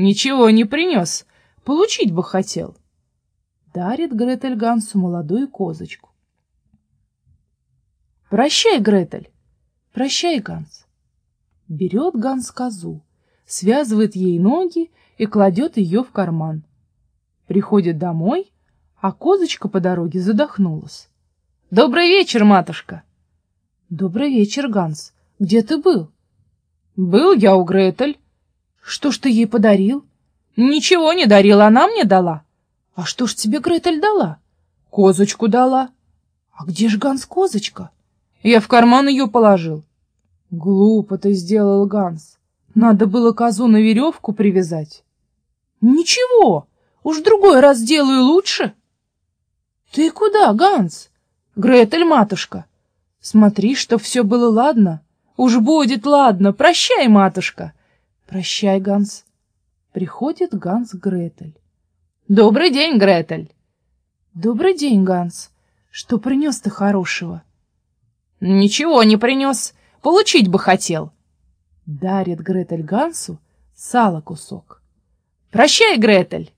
Ничего не принес, получить бы хотел. Дарит Гретель Гансу молодую козочку. Прощай, Гретель. Прощай, Ганс. Берет Ганс козу, связывает ей ноги и кладет ее в карман. Приходит домой, а козочка по дороге задохнулась. «Добрый вечер, матушка!» «Добрый вечер, Ганс. Где ты был?» «Был я у Гретель». «Что ж ты ей подарил?» «Ничего не дарил, она мне дала». «А что ж тебе Гретель дала?» «Козочку дала». «А где ж Ганс козочка?» «Я в карман ее положил». «Глупо ты сделал, Ганс. Надо было козу на веревку привязать». «Ничего, уж другой раз сделаю лучше». «Ты куда, Ганс?» «Гретель, матушка». «Смотри, что все было ладно». «Уж будет ладно. Прощай, матушка». «Прощай, Ганс». Приходит Ганс Гретель. «Добрый день, Гретель!» «Добрый день, Ганс. Что принес ты хорошего?» «Ничего не принес. Получить бы хотел». Дарит Гретель Гансу сало кусок. «Прощай, Гретель!»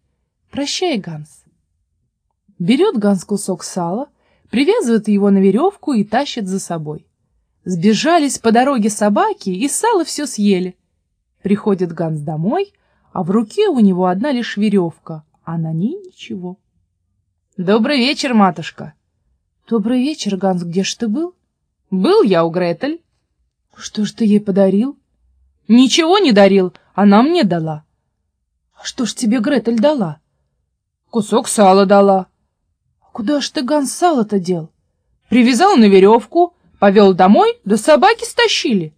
«Прощай, Ганс!» Берет Ганс кусок сала, привязывает его на веревку и тащит за собой. Сбежались по дороге собаки, и сало все съели. Приходит Ганс домой, а в руке у него одна лишь веревка, а на ней ничего. «Добрый вечер, матушка!» «Добрый вечер, Ганс, где ж ты был?» «Был я у Гретель». «Что ж ты ей подарил?» «Ничего не дарил, она мне дала». «А что ж тебе Гретель дала?» «Кусок сала дала». «А куда ж ты, Ганс, сало-то дел?» «Привязал на веревку, повел домой, да собаки стащили».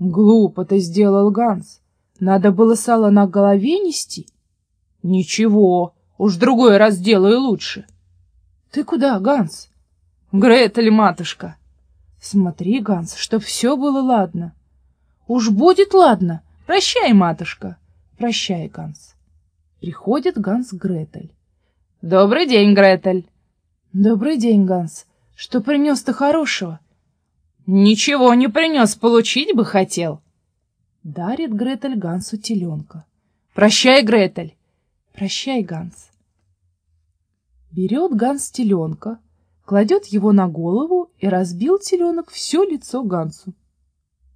«Глупо ты сделал, Ганс. Надо было сало на голове нести». Ничего, уж другой раз делаю лучше. Ты куда, Ганс? Гретель, матушка. Смотри, Ганс, чтоб все было ладно. Уж будет ладно. Прощай, матушка. Прощай, Ганс. Приходит Ганс Гретель. Добрый день, Гретель. Добрый день, Ганс. Что принес ты хорошего? Ничего не принес, получить бы хотел. Дарит Гретель Гансу теленка. Прощай, Гретель. Прощай, Ганс. Берет Ганс теленка, кладет его на голову и разбил теленок все лицо Гансу.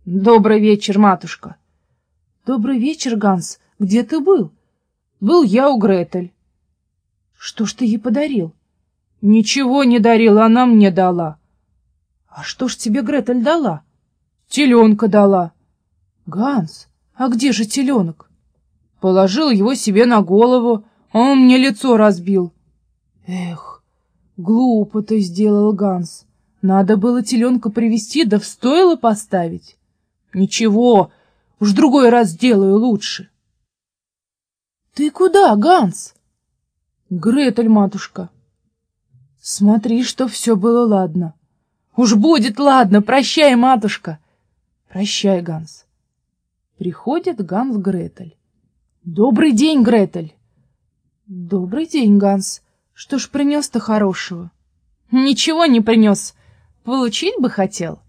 Добрый вечер, матушка. Добрый вечер, Ганс. Где ты был? Был я у Гретель. Что ж ты ей подарил? Ничего не дарил, она мне дала. А что ж тебе Гретель дала? Теленка дала. Ганс, а где же теленок? Положил его себе на голову, он мне лицо разбил. Эх, глупо ты сделал, Ганс. Надо было теленка привести, да в стойло поставить. Ничего, уж другой раз сделаю лучше. Ты куда, Ганс? Гретель, матушка. Смотри, что все было ладно. Уж будет ладно, прощай, матушка. Прощай, Ганс. Приходит Ганс Гретель. Добрый день, Гретель. Добрый день, Ганс. Что ж принес-то хорошего? Ничего не принес. Получить бы хотел.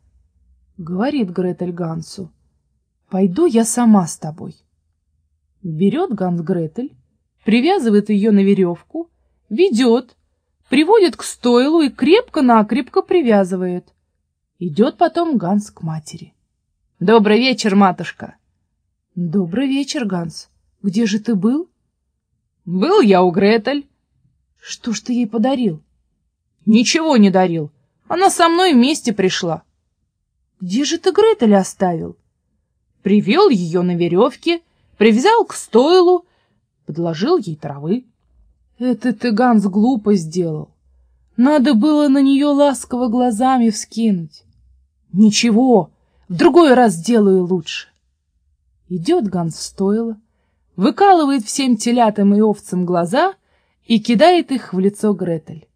Говорит Гретель Гансу. Пойду я сама с тобой. Берет Ганс Гретель, привязывает ее на веревку, ведет, приводит к стойлу и крепко-накрепко привязывает. Идет потом Ганс к матери. Добрый вечер, матушка. Добрый вечер, Ганс. Где же ты был? Был я у Гретель. Что ж ты ей подарил? Ничего не дарил. Она со мной вместе пришла. Где же ты Гретель оставил? Привел ее на веревке, привязал к стойлу, подложил ей травы. Это ты, Ганс, глупо сделал. Надо было на нее ласково глазами вскинуть. Ничего, в другой раз сделаю лучше. Идет Ганс в стойло, выкалывает всем телятам и овцам глаза и кидает их в лицо Гретель.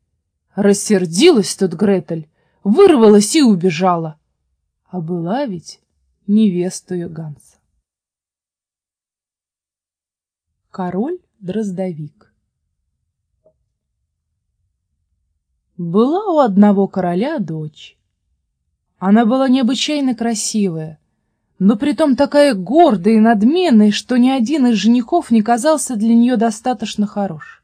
Рассердилась тут Гретель, вырвалась и убежала. А была ведь невестою Ганса. Король-дроздовик Была у одного короля дочь. Она была необычайно красивая, но притом такая гордая и надменная, что ни один из женихов не казался для нее достаточно хорош.